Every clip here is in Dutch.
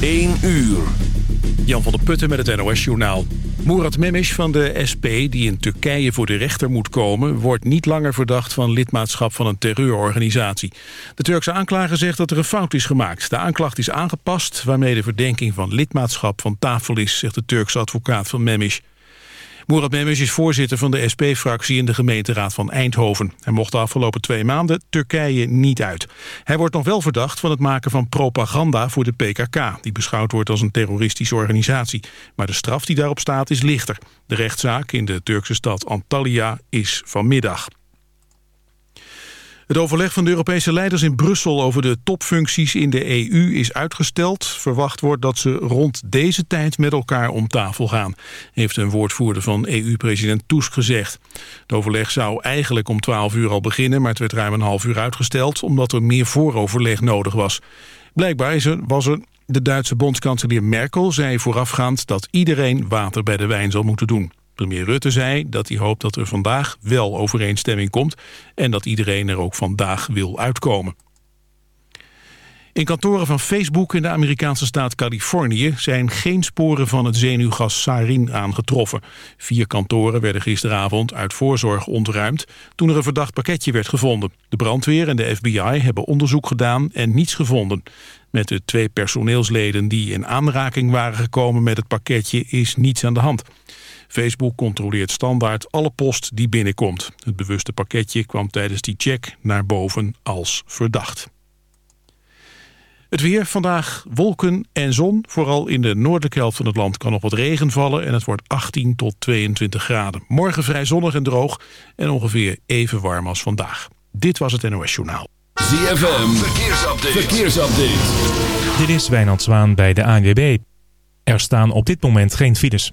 1 uur. Jan van der Putten met het NOS-journaal. Murat Memes van de SP, die in Turkije voor de rechter moet komen... wordt niet langer verdacht van lidmaatschap van een terreurorganisatie. De Turkse aanklager zegt dat er een fout is gemaakt. De aanklacht is aangepast, waarmee de verdenking van lidmaatschap van tafel is... zegt de Turkse advocaat van Memes. Murat Memes is voorzitter van de SP-fractie in de gemeenteraad van Eindhoven. Hij mocht de afgelopen twee maanden Turkije niet uit. Hij wordt nog wel verdacht van het maken van propaganda voor de PKK... die beschouwd wordt als een terroristische organisatie. Maar de straf die daarop staat is lichter. De rechtszaak in de Turkse stad Antalya is vanmiddag. Het overleg van de Europese leiders in Brussel over de topfuncties in de EU is uitgesteld. Verwacht wordt dat ze rond deze tijd met elkaar om tafel gaan, heeft een woordvoerder van EU-president Tusk gezegd. Het overleg zou eigenlijk om 12 uur al beginnen, maar het werd ruim een half uur uitgesteld omdat er meer vooroverleg nodig was. Blijkbaar was er de Duitse bondskanselier Merkel zei voorafgaand dat iedereen water bij de wijn zal moeten doen. Premier Rutte zei dat hij hoopt dat er vandaag wel overeenstemming komt... en dat iedereen er ook vandaag wil uitkomen. In kantoren van Facebook in de Amerikaanse staat Californië... zijn geen sporen van het zenuwgas sarin aangetroffen. Vier kantoren werden gisteravond uit voorzorg ontruimd... toen er een verdacht pakketje werd gevonden. De brandweer en de FBI hebben onderzoek gedaan en niets gevonden. Met de twee personeelsleden die in aanraking waren gekomen met het pakketje... is niets aan de hand. Facebook controleert standaard alle post die binnenkomt. Het bewuste pakketje kwam tijdens die check naar boven als verdacht. Het weer vandaag wolken en zon. Vooral in de noordelijke helft van het land kan nog wat regen vallen... en het wordt 18 tot 22 graden. Morgen vrij zonnig en droog en ongeveer even warm als vandaag. Dit was het NOS Journaal. ZFM, verkeersupdate. verkeersupdate. Dit is Wijnand Zwaan bij de ANWB. Er staan op dit moment geen files.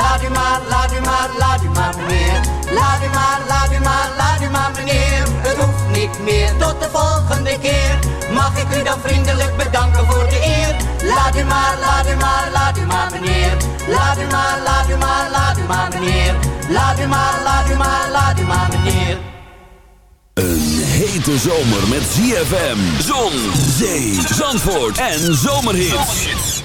Laat u maar, laat u maar, laat u maar meneer. Laat u maar, laat u maar, laat u maar meneer. Het hoeft niet meer, tot de volgende keer. Mag ik u dan vriendelijk bedanken voor de eer? Laat u maar, laat u maar, laat u maar meneer. Laat u maar, laat u maar, laat u maar meneer. Laat u maar, laat u maar, laat u maar meneer. Een hete zomer met ZFM, zon, zee, zandvoort en zomerhits.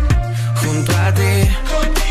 junto a ti.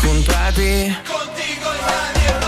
junto a ti. Loca,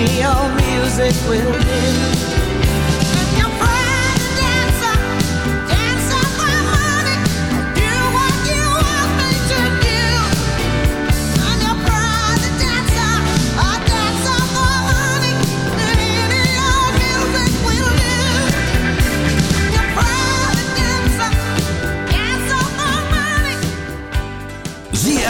Your music within.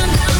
tonight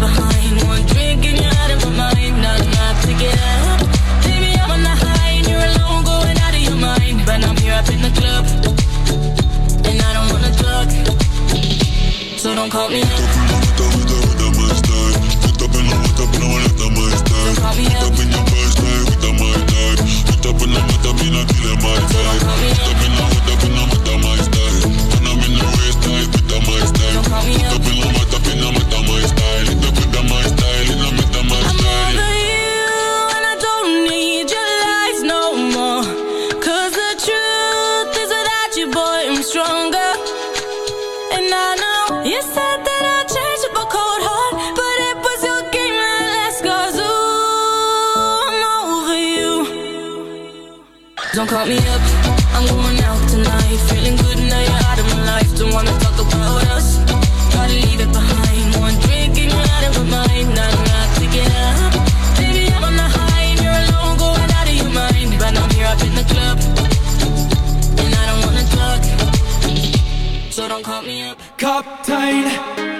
One drink and you're out of mind. Nah, nah, pick it up. Baby, I'm on the high and you're alone, going out of your mind. But I'm here up in the club, and I don't wanna talk. So don't call me up. Call me up, I'm going out tonight. Feeling good now you're out of my life. Don't wanna talk about us. Gotta leave it behind. One drink and you're out of my mind. Nah, nah, pick it up. I'm on the high and you're alone, going out of your mind. But I'm here up in the club, and I don't wanna talk. So don't call me up. Kaptein. Kaptein.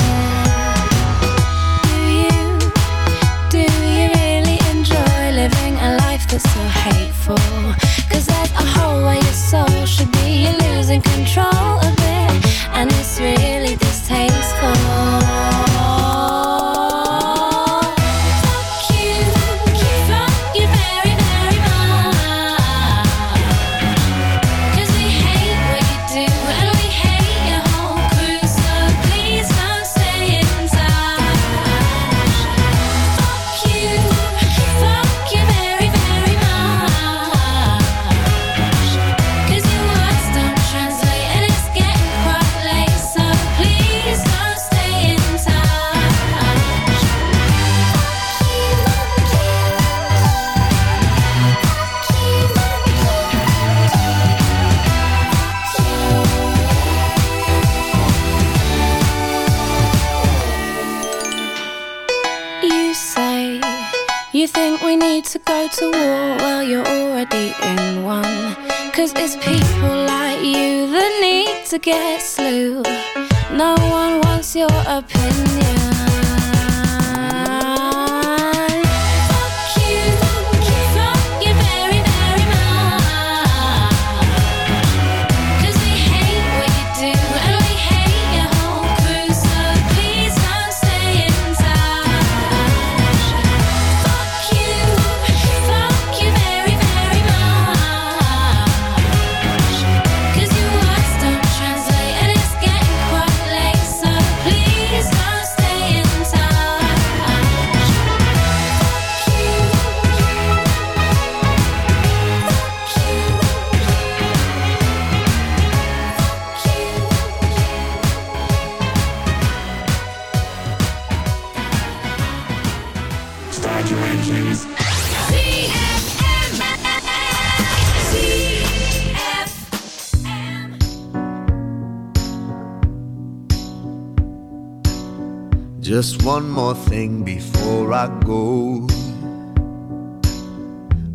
Just one more thing before I go.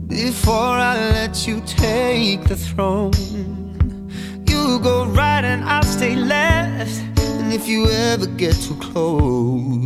Before I let you take the throne, you go right and I'll stay left. And if you ever get too close,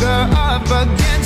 you're up against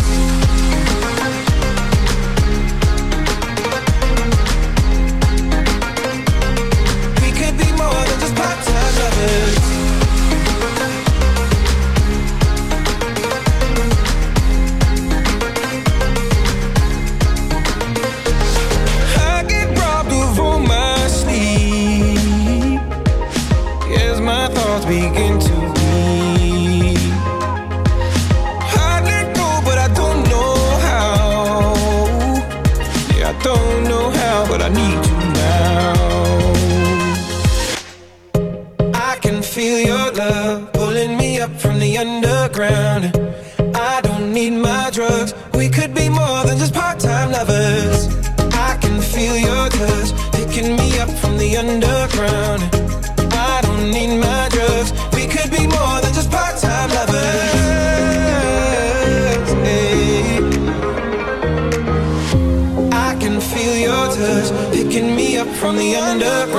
on the under.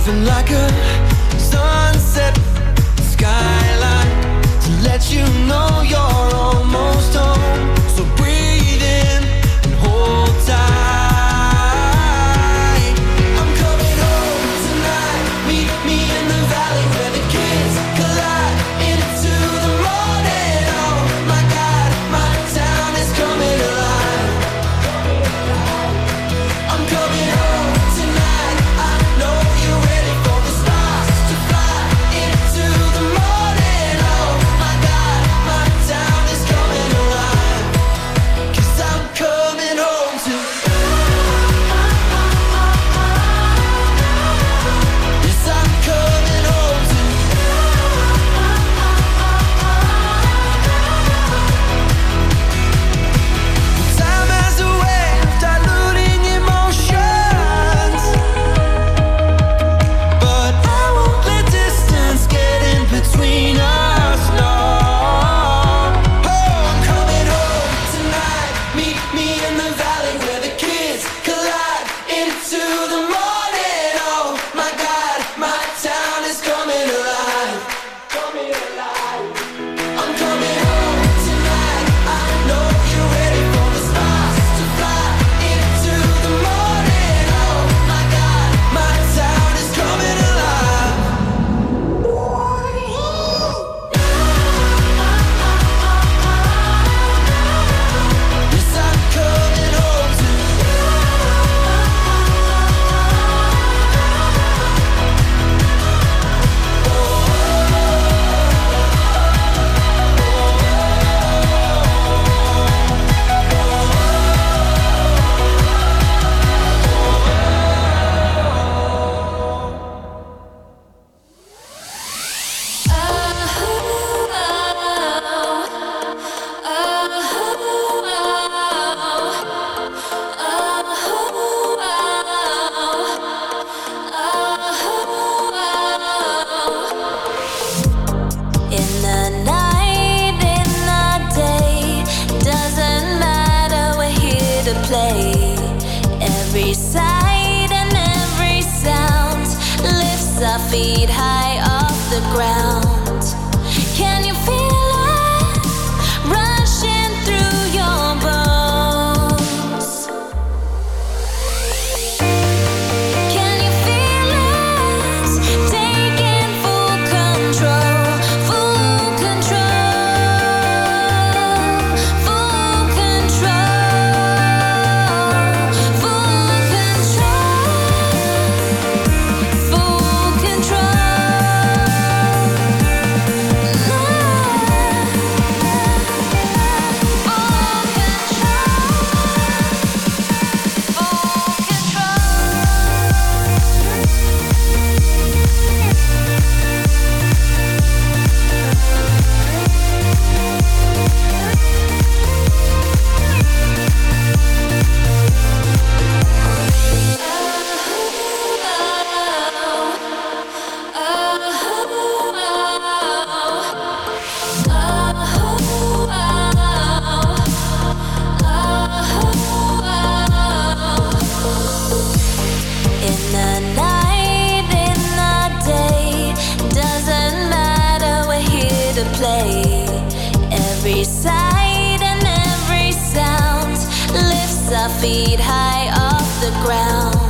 something like a sunset skyline to let you know you're feet high off the ground.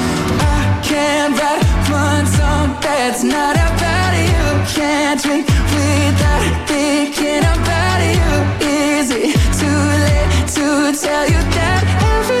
hand that runs on that's not about you. Can't drink without thinking about you. Is it too late to tell you that every